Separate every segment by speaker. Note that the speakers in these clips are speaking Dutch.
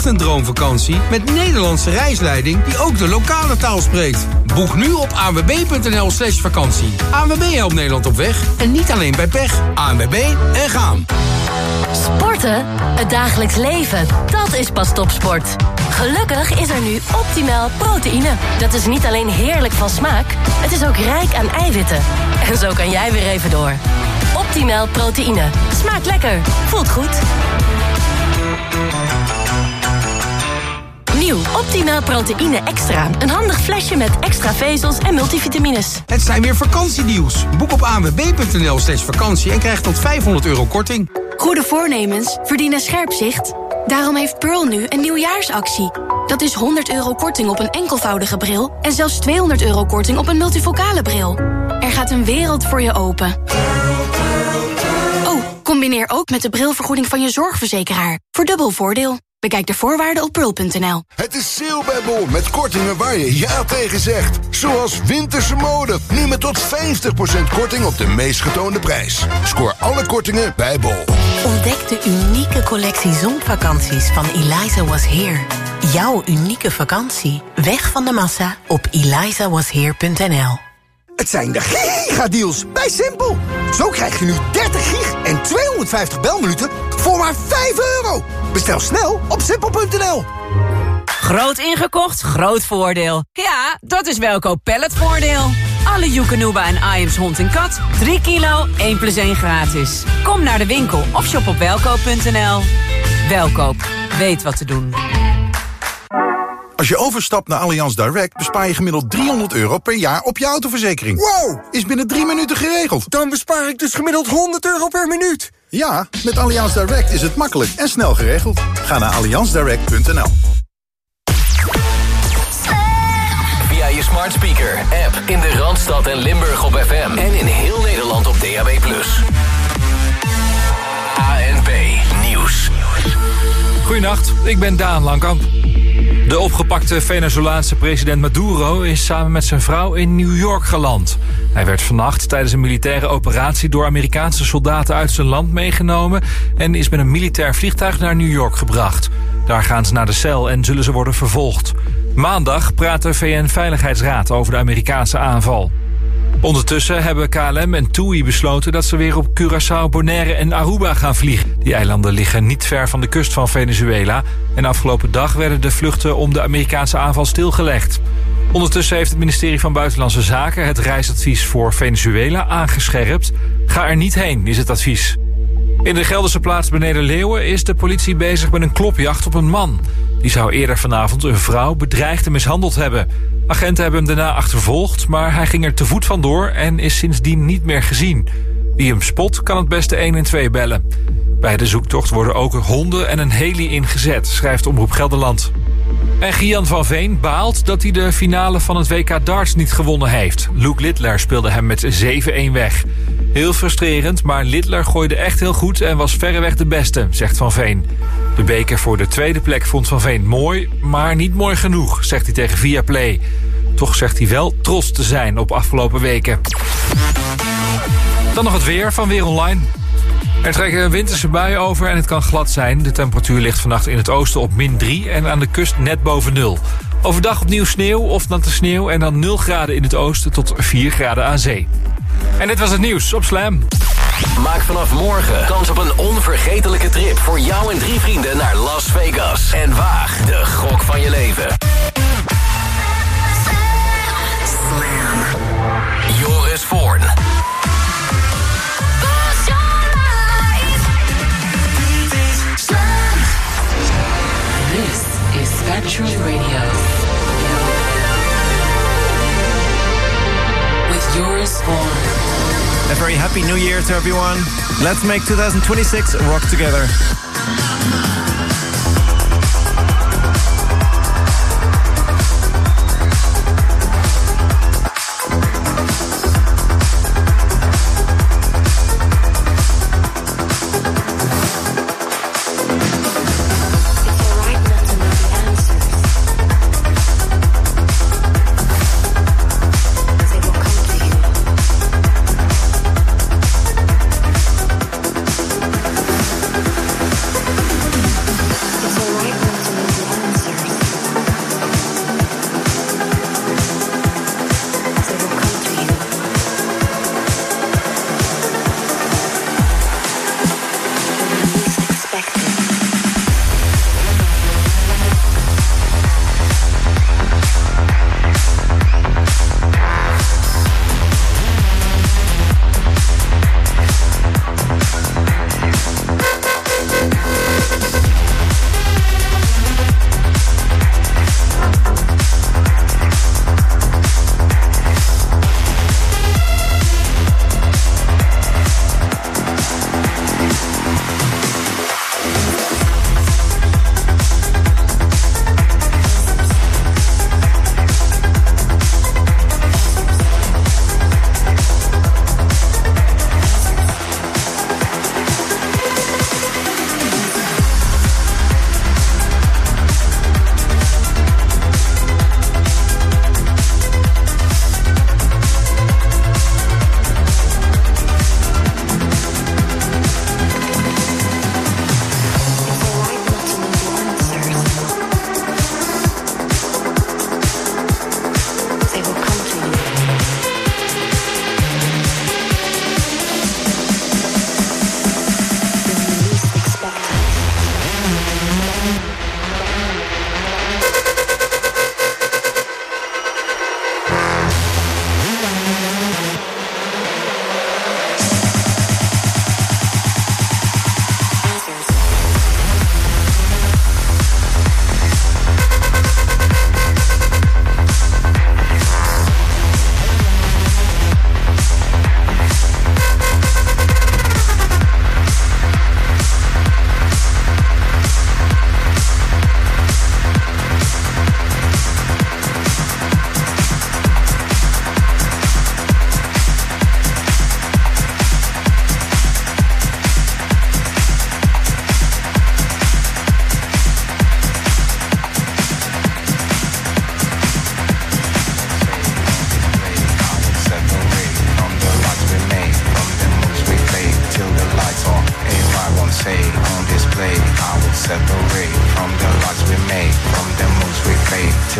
Speaker 1: echt een droomvakantie met Nederlandse reisleiding die ook de lokale taal spreekt. Boek nu op anwb.nl slash vakantie. ANWB helpt Nederland op weg en niet alleen bij pech. ANWB en gaan.
Speaker 2: Sporten? Het dagelijks leven. Dat is pas topsport. Gelukkig is er nu optimaal proteïne. Dat is niet alleen heerlijk van smaak, het is ook rijk aan eiwitten. En zo kan jij weer even door. Optimaal proteïne. Smaakt lekker. Voelt goed. Nieuw Optimaal proteïne extra. Een handig flesje met extra vezels en multivitamines.
Speaker 1: Het zijn weer vakantiedeals. Boek op anwb.nl slash vakantie en krijg tot 500 euro korting.
Speaker 3: Goede voornemens verdienen scherp zicht. Daarom heeft Pearl nu een nieuwjaarsactie. Dat is 100 euro korting op een enkelvoudige bril... en zelfs 200 euro korting op een multifocale bril. Er gaat een wereld voor je open. Oh, combineer ook met de brilvergoeding van je zorgverzekeraar. Voor dubbel voordeel. Bekijk de voorwaarden op pearl.nl.
Speaker 4: Het is sale bij Bol met kortingen waar je ja tegen zegt. Zoals winterse mode. Nu met tot 50% korting op de meest getoonde prijs. Scoor alle kortingen bij Bol.
Speaker 5: Ontdek de unieke collectie zonvakanties van Eliza Was Here. Jouw unieke vakantie. Weg van de massa op elizawasheer.nl.
Speaker 6: Het zijn de gigadeals bij Simpel. Zo krijg je nu 30 gig en 250 belminuten voor maar 5 euro. Bestel snel op simpel.nl.
Speaker 7: Groot ingekocht, groot voordeel. Ja, dat is Welkoop Palletvoordeel. Alle Joekanuba en Iams hond en kat. 3 kilo, 1 plus 1 gratis. Kom naar de winkel of shop op welkoop.nl. Welkoop, weet wat te doen.
Speaker 8: Als je overstapt naar Allianz Direct bespaar je gemiddeld 300 euro per jaar op je autoverzekering.
Speaker 6: Wow!
Speaker 8: Is binnen drie minuten geregeld.
Speaker 6: Dan bespaar ik dus gemiddeld 100 euro per minuut.
Speaker 8: Ja, met Allianz Direct is het makkelijk en snel geregeld. Ga naar allianzdirect.nl.
Speaker 9: Via je smart speaker, app in de Randstad en Limburg op FM en in heel Nederland op DAB+. ANP Nieuws.
Speaker 10: Goedenacht, ik ben Daan Langkamp. De opgepakte Venezolaanse president Maduro is samen met zijn vrouw in New York geland. Hij werd vannacht tijdens een militaire operatie door Amerikaanse soldaten uit zijn land meegenomen en is met een militair vliegtuig naar New York gebracht. Daar gaan ze naar de cel en zullen ze worden vervolgd. Maandag praat de VN-veiligheidsraad over de Amerikaanse aanval. Ondertussen hebben KLM en TUI besloten dat ze weer op Curaçao, Bonaire en Aruba gaan vliegen. Die eilanden liggen niet ver van de kust van Venezuela. En afgelopen dag werden de vluchten om de Amerikaanse aanval stilgelegd. Ondertussen heeft het ministerie van Buitenlandse Zaken het reisadvies voor Venezuela aangescherpt. Ga er niet heen, is het advies. In de Gelderse plaats beneden Leeuwen is de politie bezig met een klopjacht op een man. Die zou eerder vanavond een vrouw bedreigd en mishandeld hebben. Agenten hebben hem daarna achtervolgd, maar hij ging er te voet vandoor en is sindsdien niet meer gezien. Wie hem spot, kan het beste 112 bellen. Bij de zoektocht worden ook honden en een heli ingezet, schrijft Omroep Gelderland. En Gian van Veen baalt dat hij de finale van het WK darts niet gewonnen heeft. Luke Littler speelde hem met 7-1 weg. Heel frustrerend, maar Littler gooide echt heel goed en was verreweg de beste, zegt Van Veen. De beker voor de tweede plek vond Van Veen mooi, maar niet mooi genoeg, zegt hij tegen Viaplay. Toch zegt hij wel trots te zijn op afgelopen weken. Dan nog het weer van Weer Online. Er trekken winterse buien over en het kan glad zijn. De temperatuur ligt vannacht in het oosten op min 3 en aan de kust net boven nul. Overdag opnieuw sneeuw of natte sneeuw en dan 0 graden in het oosten tot 4 graden aan zee. En dit was het nieuws op Slam.
Speaker 9: Maak vanaf morgen kans op een onvergetelijke trip voor jou en drie vrienden naar Las Vegas. En waag de gok van je leven. Joris Voorn.
Speaker 11: Spectrum Radio. With yours Born.
Speaker 12: A very happy new year to everyone. Let's make 2026 rock together.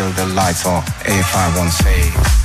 Speaker 13: the lights on if I won't say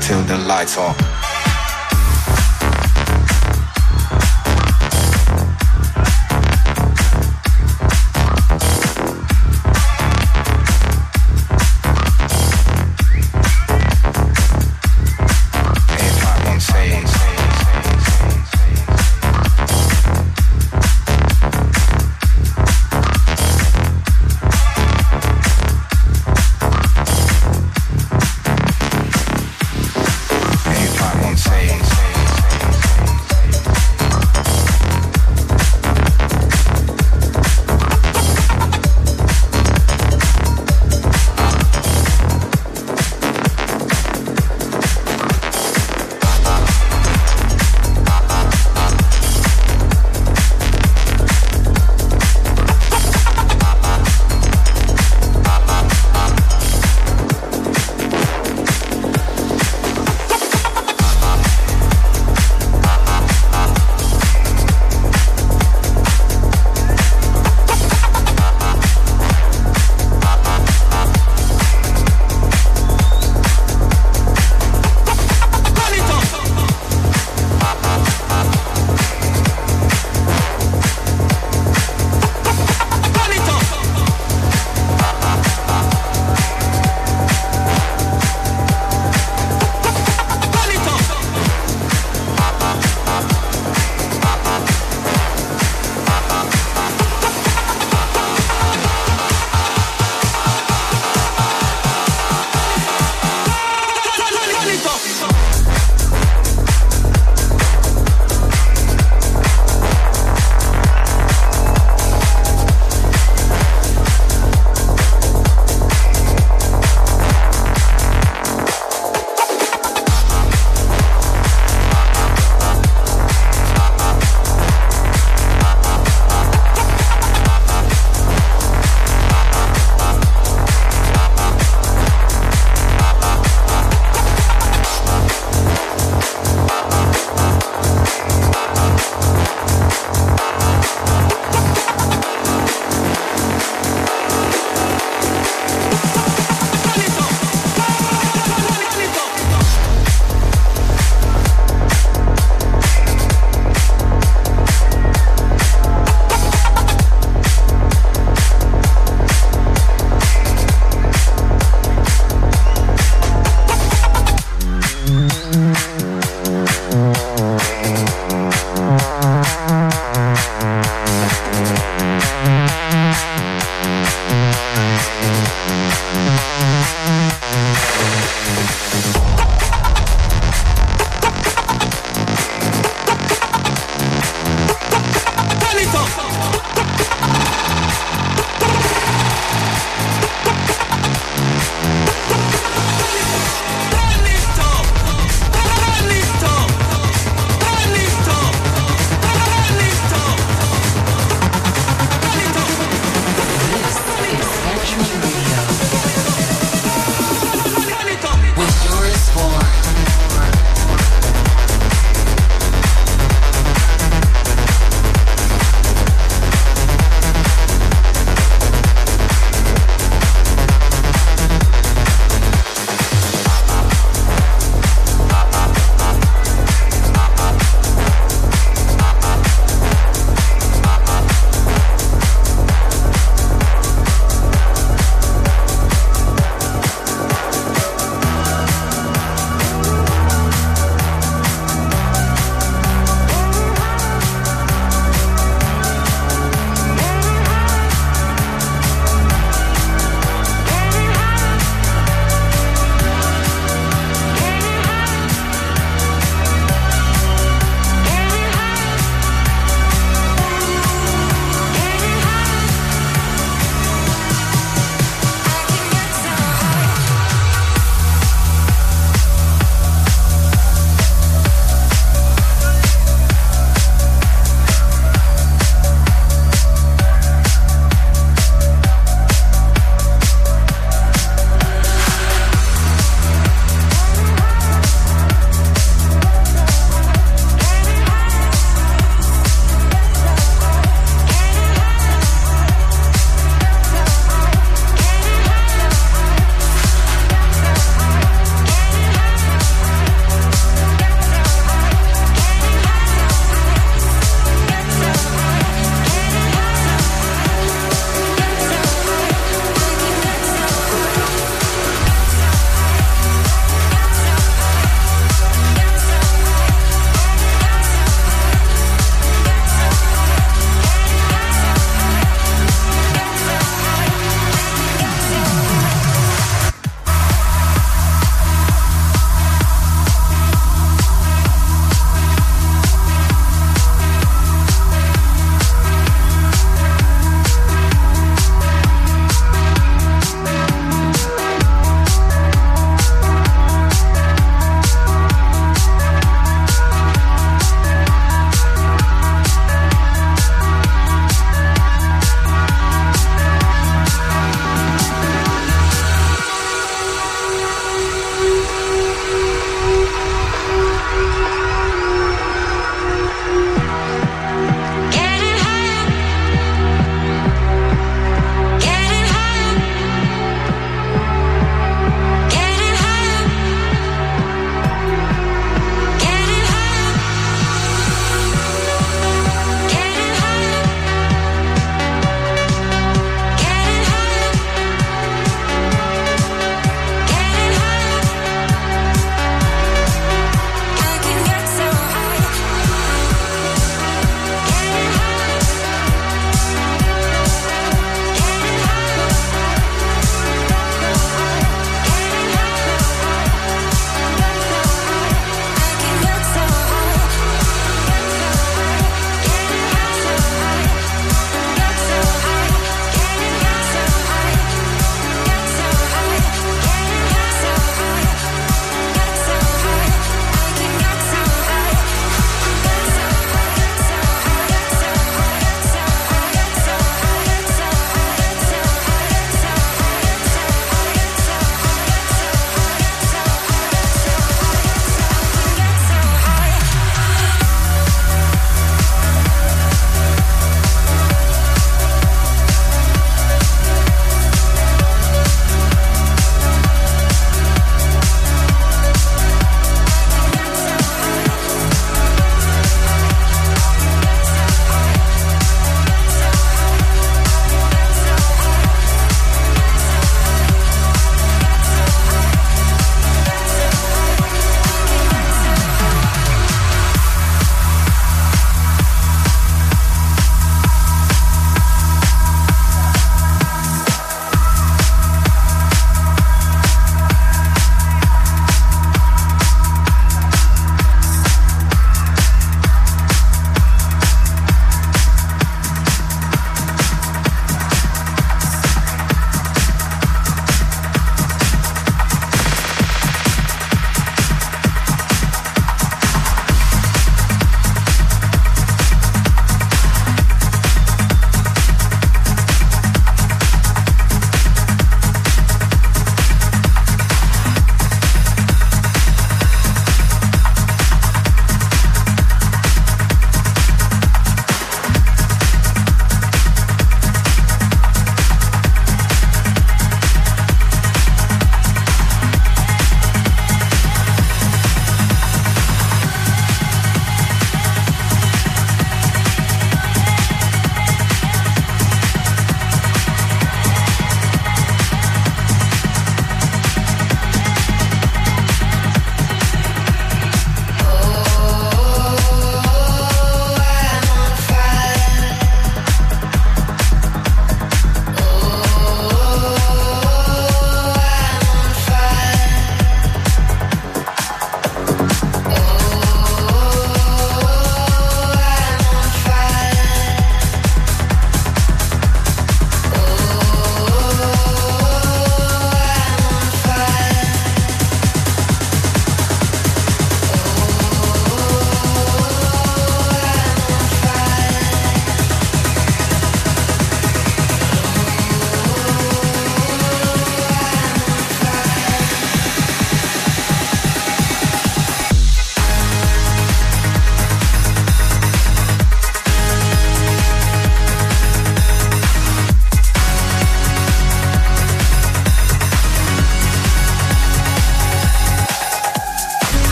Speaker 13: till the lights off.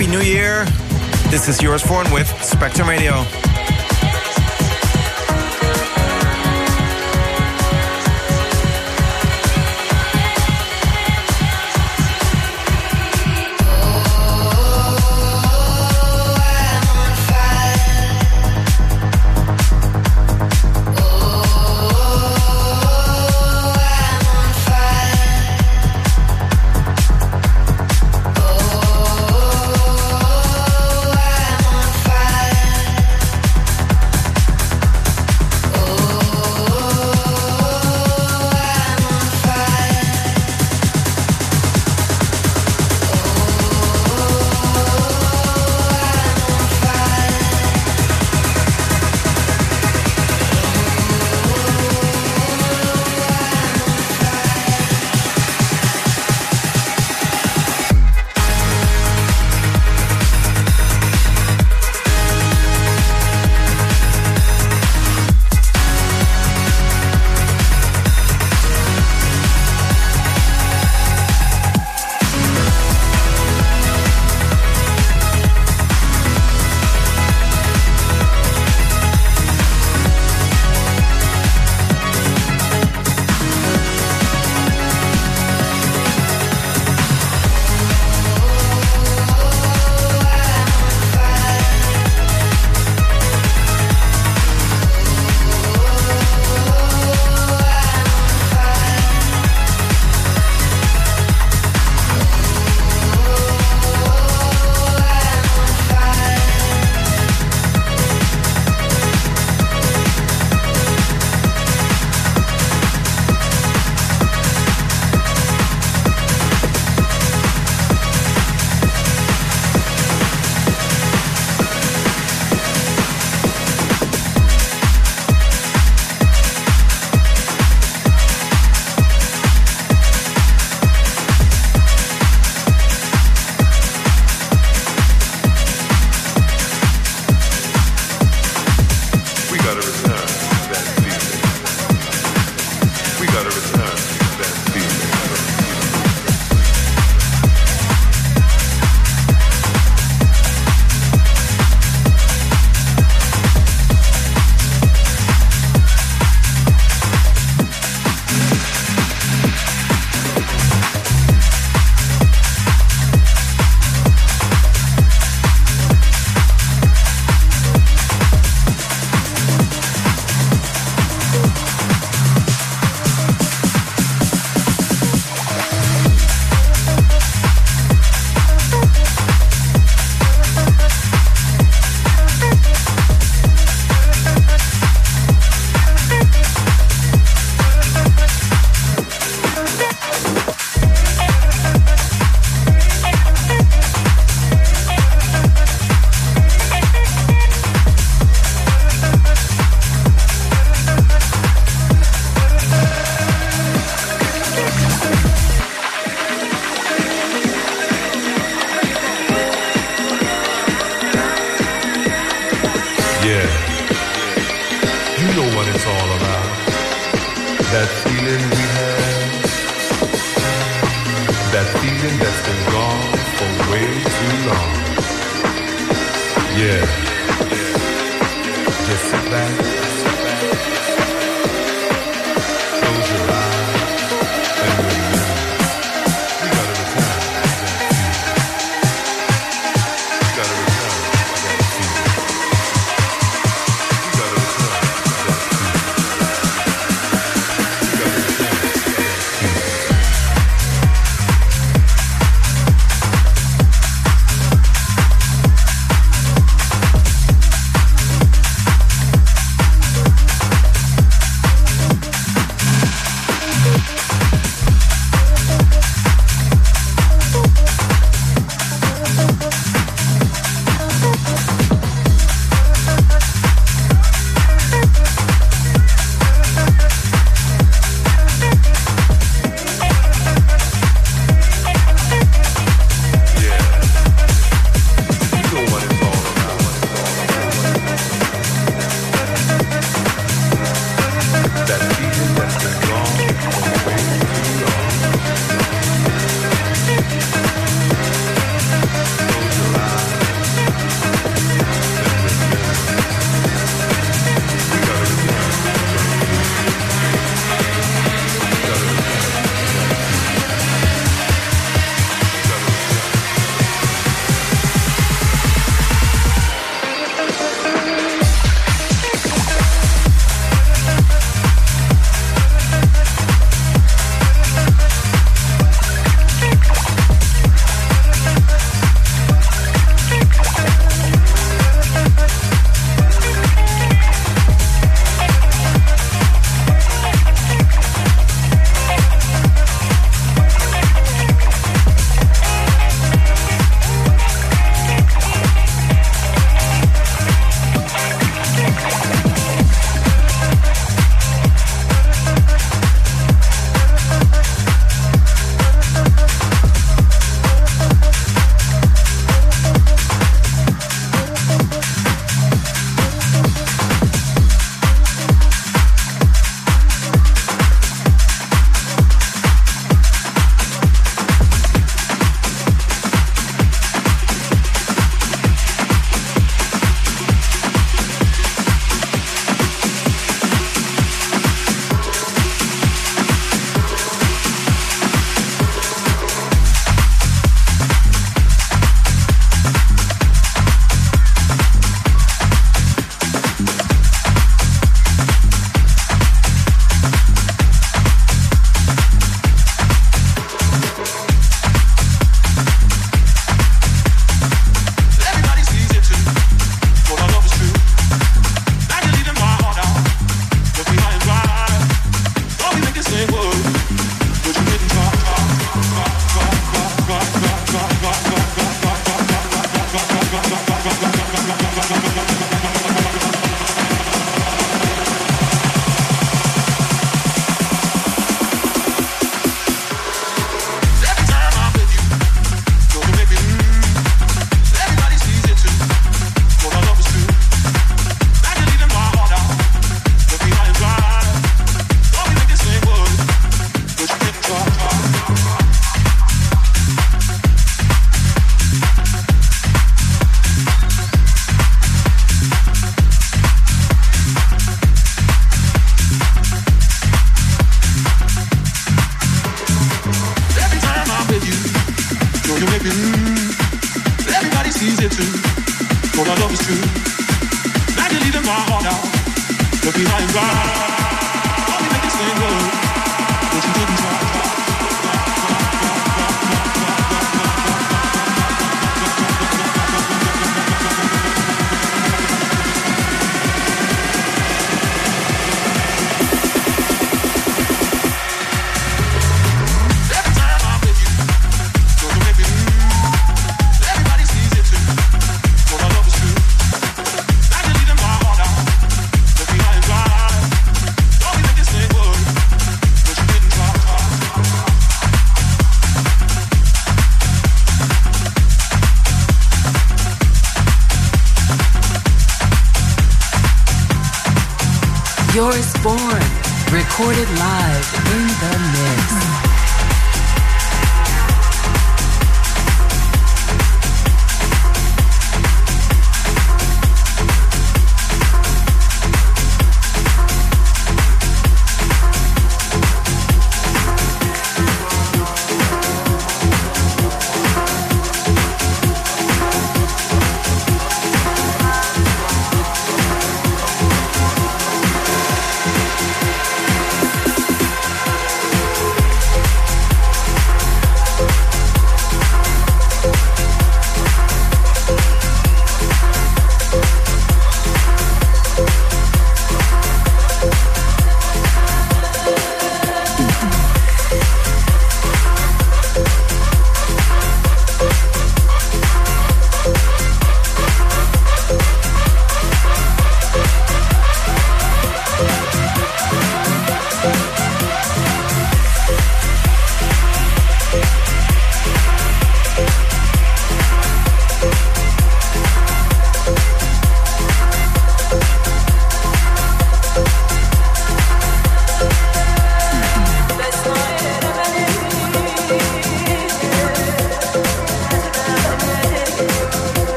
Speaker 14: Happy new year. This is yours for and with Spectrum Radio.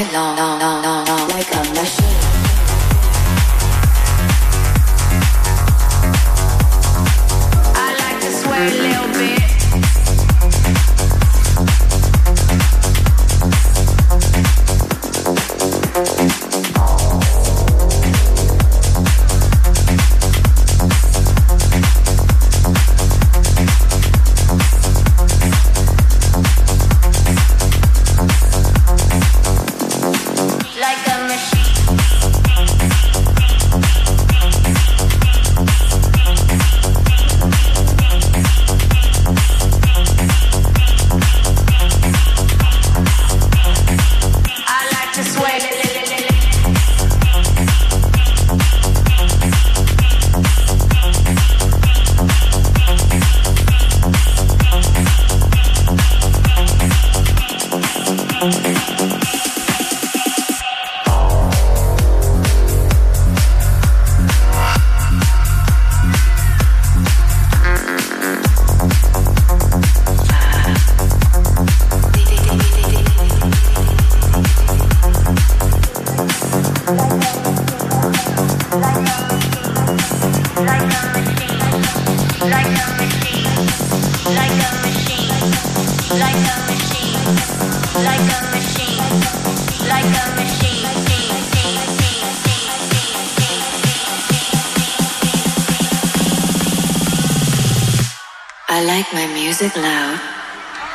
Speaker 15: night long.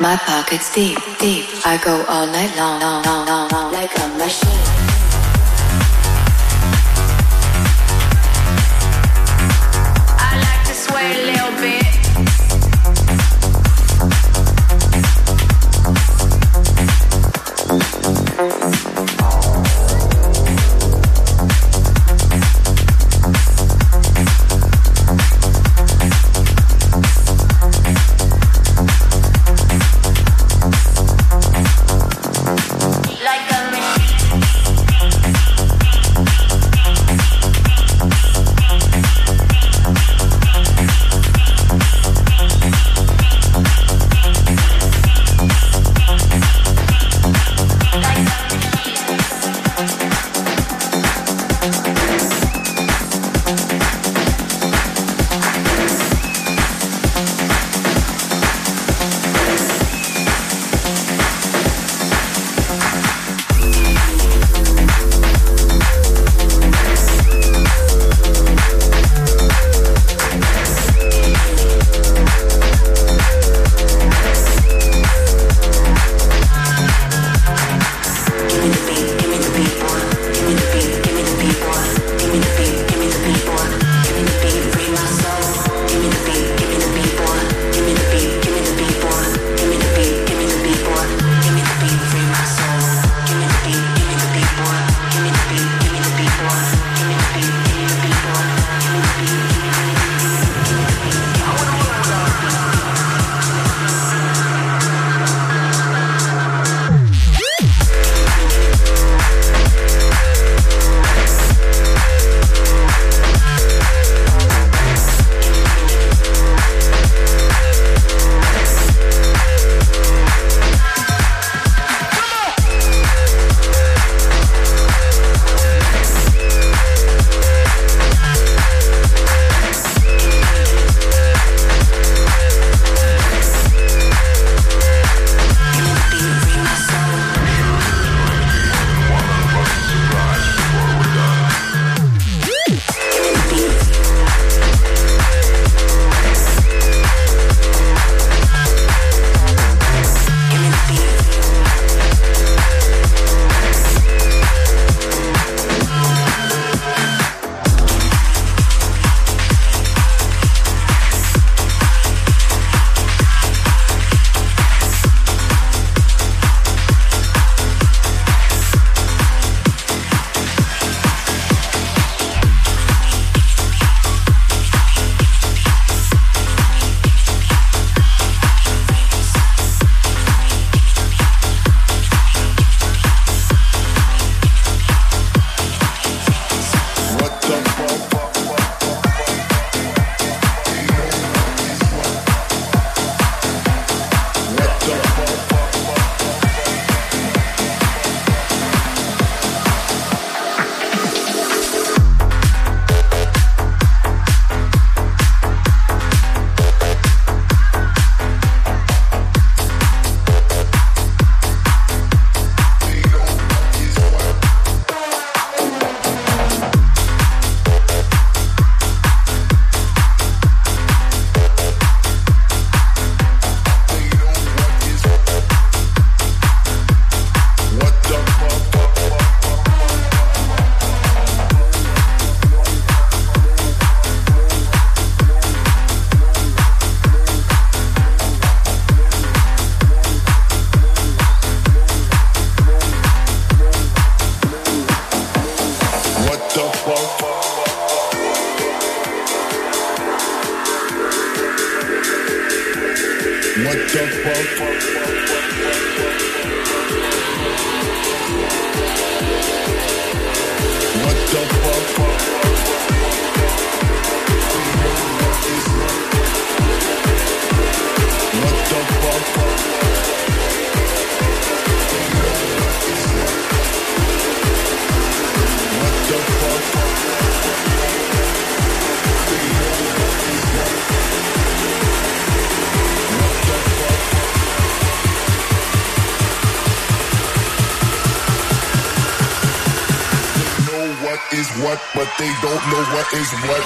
Speaker 16: my pockets deep, deep. I go all night long, long, long, long, long like a machine.
Speaker 17: Is what.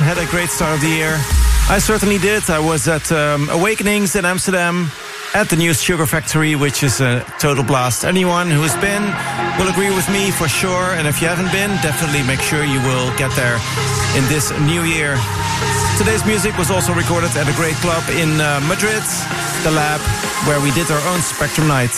Speaker 12: Had a great start of the year. I certainly did. I was at um, Awakenings in Amsterdam at the new Sugar Factory, which is a total blast. Anyone who has been will agree with me for sure. And if you haven't been, definitely make sure you will get there in this new year. Today's music was also recorded at a great club in uh, Madrid, The Lab, where we did our own Spectrum Night.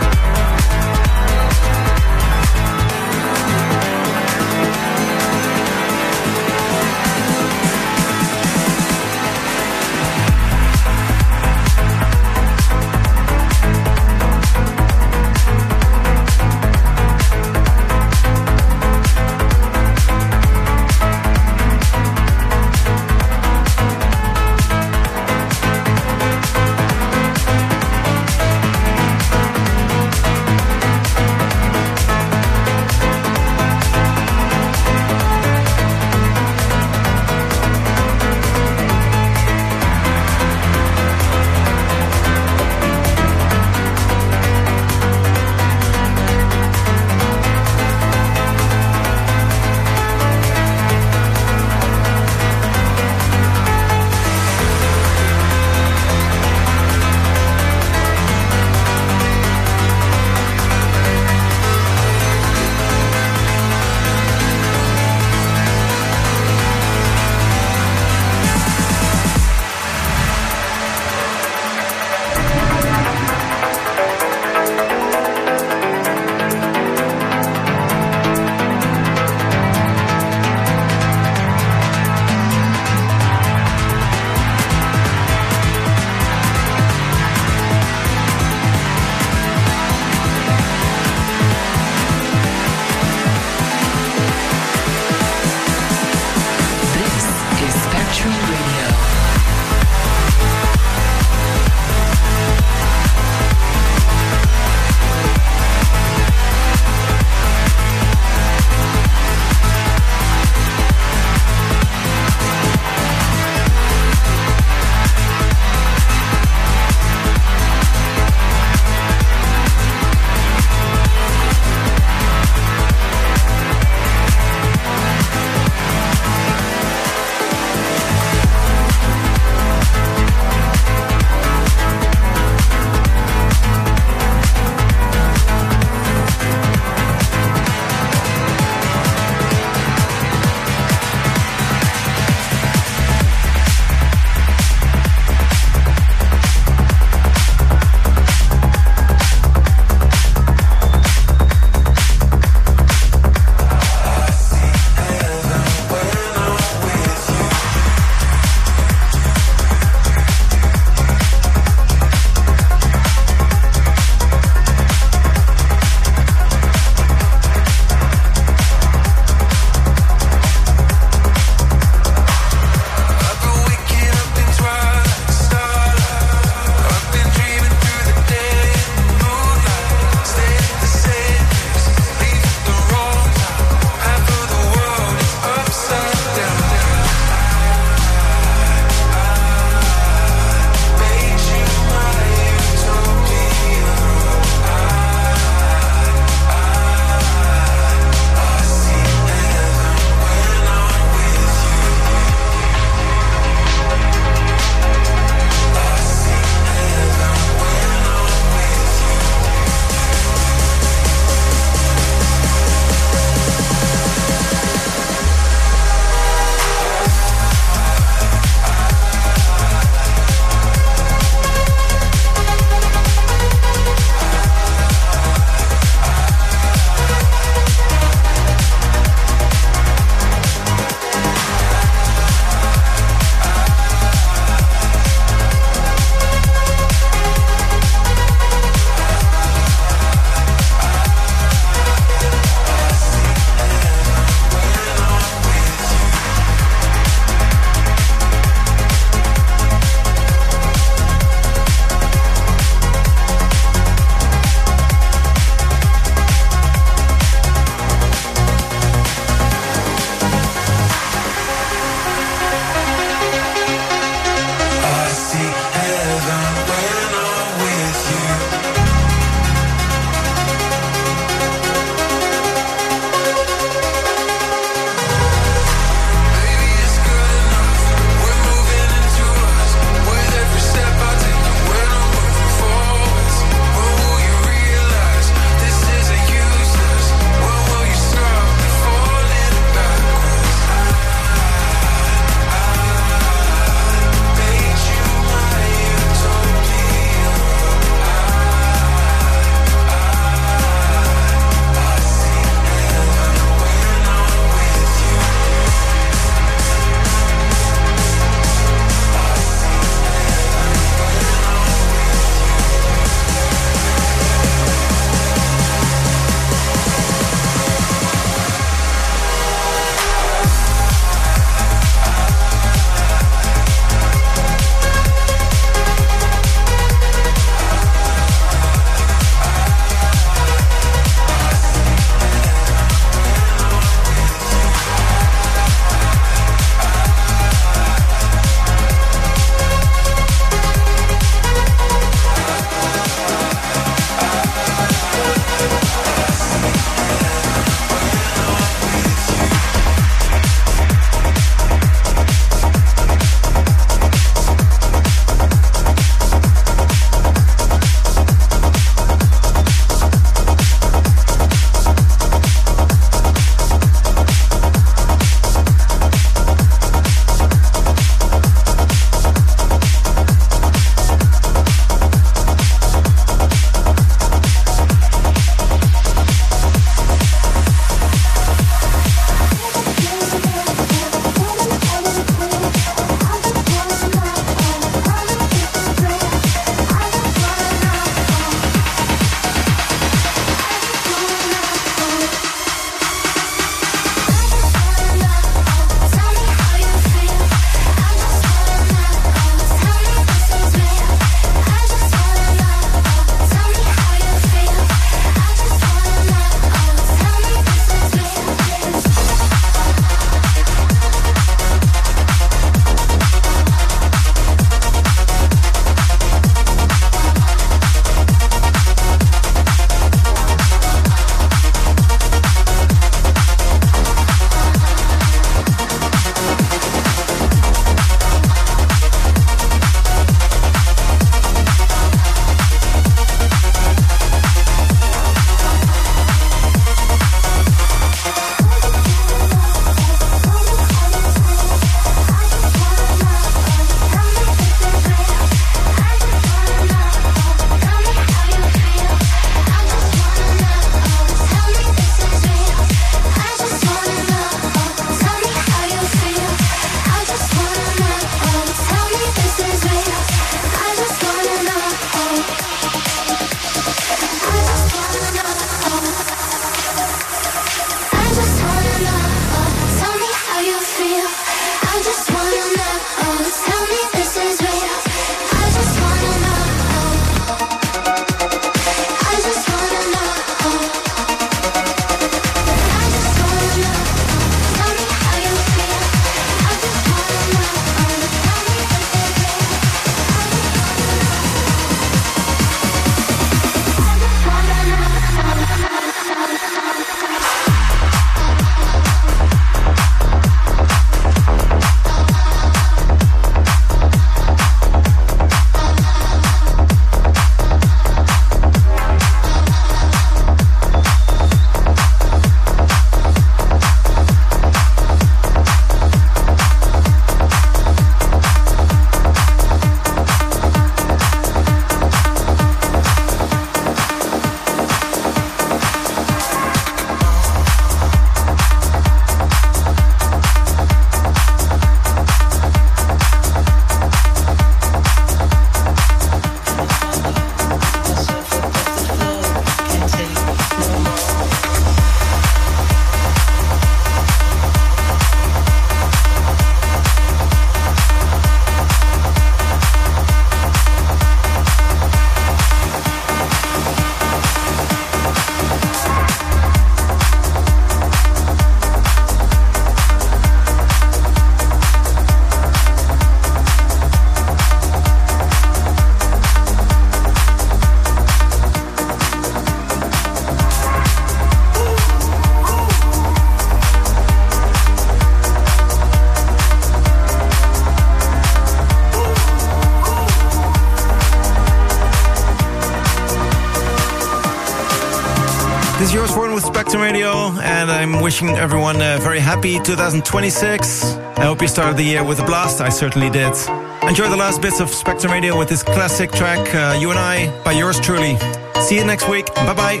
Speaker 18: James Warren with Spectrum Radio, and I'm wishing everyone a very happy 2026. I hope you started the year with a blast. I certainly did. Enjoy the last bits of Spectrum Radio with this classic track, uh, You and I, by yours truly. See you next week. Bye bye.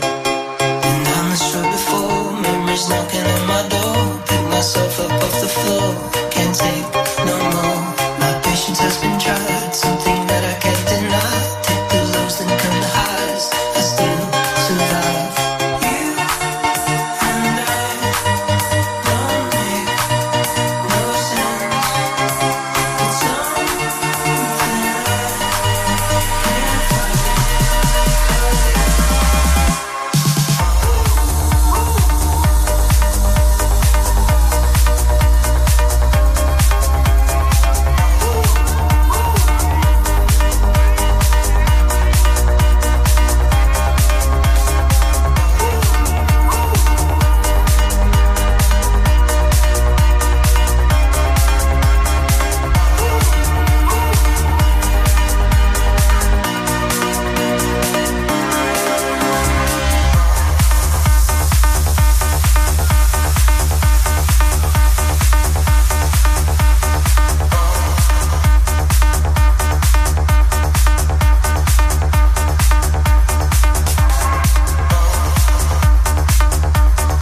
Speaker 19: Can't take no more. My patience has been tried. Something that I can't.